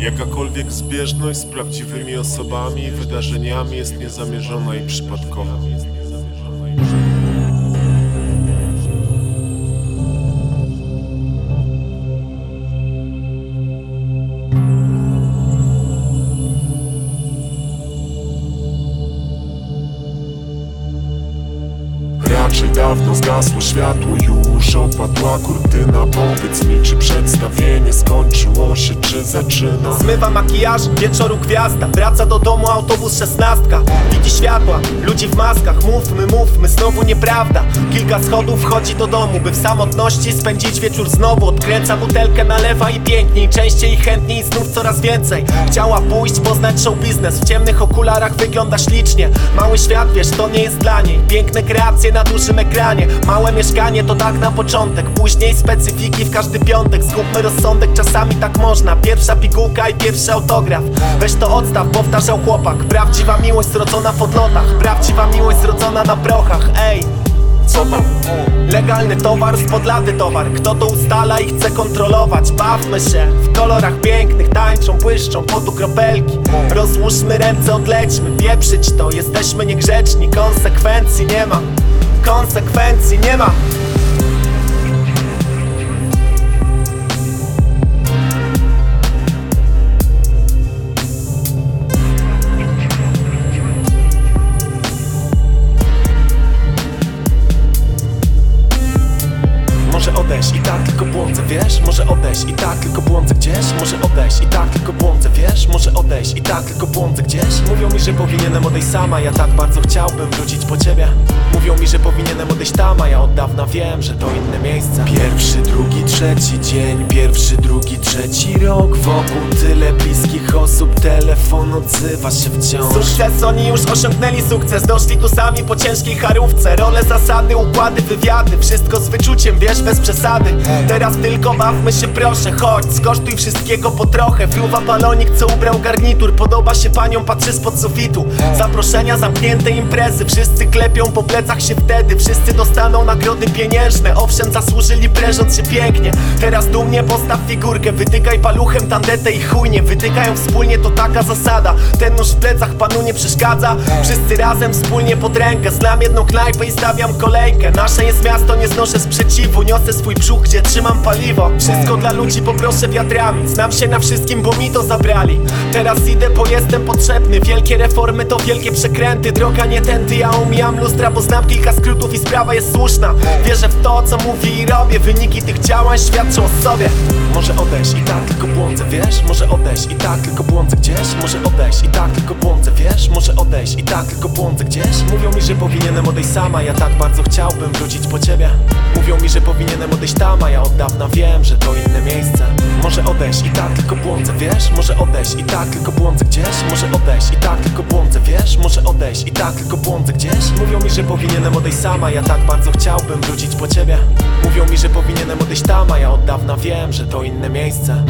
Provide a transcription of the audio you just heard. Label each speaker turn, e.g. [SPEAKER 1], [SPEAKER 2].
[SPEAKER 1] Jakakolwiek zbieżność z prawdziwymi osobami i wydarzeniami jest niezamierzona i przypadkowa. Raczej dawno zgasło światło już Opadła kurtyna. Powiedz mi czy przedstawienie skończyło się czy zaczyna?
[SPEAKER 2] Zmywa makijaż, wieczoru gwiazda. Wraca do domu autobus szesnastka. Widzi światła, ludzi w maskach. Mówmy, mówmy, znowu nieprawda. Kilka schodów wchodzi do domu By w samotności spędzić wieczór znowu. Odkręca butelkę, nalewa i piękniej. Częściej i chętniej, znów coraz więcej. Chciała pójść, poznać show biznes. W ciemnych okularach wygląda ślicznie. Mały świat, wiesz, to nie jest dla niej. Piękne kreacje na dużym ekranie. Małe mieszkanie to tak na początek. Później specyfiki w każdy piątek. Zgubmy rozsądek, czasami tak można. Pierwsza pigułka i pierwszy autograf. Weź to odstaw, powtarzał chłopak. Prawdziwa miłość zrodzona w odlotach. Prawdziwa miłość zrodzona na prochach. Ej, co tam? Legalny towar, spodlaty towar. Kto to ustala i chce kontrolować? Bawmy się. W kolorach pięknych tańczą, błyszczą Potu kropelki Rozłóżmy ręce, odlećmy. Pieprzyć to, jesteśmy niegrzeczni Konsekwencji nie ma Konsekwencji nie ma odejść i tak tylko błądzę, wiesz? Może odejść i tak tylko błądzę gdzieś Może odejść i tak tylko błądzę, wiesz? Może odejść i tak tylko błądzę gdzieś Mówią mi, że powinienem odejść sama Ja tak bardzo chciałbym wrócić po ciebie Mówią mi, że powinienem odejść tam A ja od dawna wiem, że to inne miejsce Pierwszy, trzeci dzień Pierwszy, drugi, trzeci rok. Wokół tyle bliskich osób Telefon odzywa się wciąż. Sukces, oni już osiągnęli sukces. Doszli tu sami po ciężkiej charówce. Role, zasady, układy, wywiady. Wszystko z wyczuciem, wiesz, bez przesady. Teraz tylko bawmy się proszę Chodź, skosztuj wszystkiego po trochę. Fruwa balonik, co ubrał garnitur. Podoba się paniom, patrzy spod sufitu. Zaproszenia, zamknięte imprezy. Wszyscy klepią po plecach się wtedy. Wszyscy dostaną nagrody pieniężne. Owszem, zasłużyli prężąc się pięknie Teraz dumnie postaw figurkę Wytykaj paluchem tandetę i chujnie Wytykają wspólnie, to taka zasada. Ten nóż w plecach panu nie przeszkadza. Wszyscy razem, wspólnie pod rękę. Znam jedną knajpę i stawiam kolejkę. Nasze jest miasto, nie znoszę sprzeciwu. Niosę swój brzuch, gdzie trzymam paliwo. Wszystko dla ludzi, poproszę wiatrami. Znam się na wszystkim, bo mi to zabrali. Teraz idę, bo jestem potrzebny. Wielkie reformy to wielkie przekręty. Droga nie tędy, ja omijam lustra Bo znam kilka skrótów i sprawa jest słuszna. Wierzę w to, co mówi i robię. Wyniki tych działań świadczą o sobie Może odejść i tak tylko błądzę, wiesz? Może odejść i tak tylko błądzę gdzieś Może odejść i tak tylko błądzę, wiesz? Może odejść i tak tylko błądzę gdzieś Mówią mi, że powinienem odejść sama Ja tak bardzo chciałbym wrócić po ciebie Mówią mi, że powinienem odejść tam A ja od dawna wiem, że to inne miejsce Może odejść i tak tylko błądzę, wiesz? Może odejść i tak tylko błądzę gdzieś Może odejść i tak tylko błądzę, wiesz? Może odejść i tak tylko błądzę gdzieś Mówią mi, że powinienem odejść sama Ja tak bardzo chciałbym wrócić po ciebie Mówią mi, że powinienem odejść tam A ja od dawna wiem, że to inne miejsce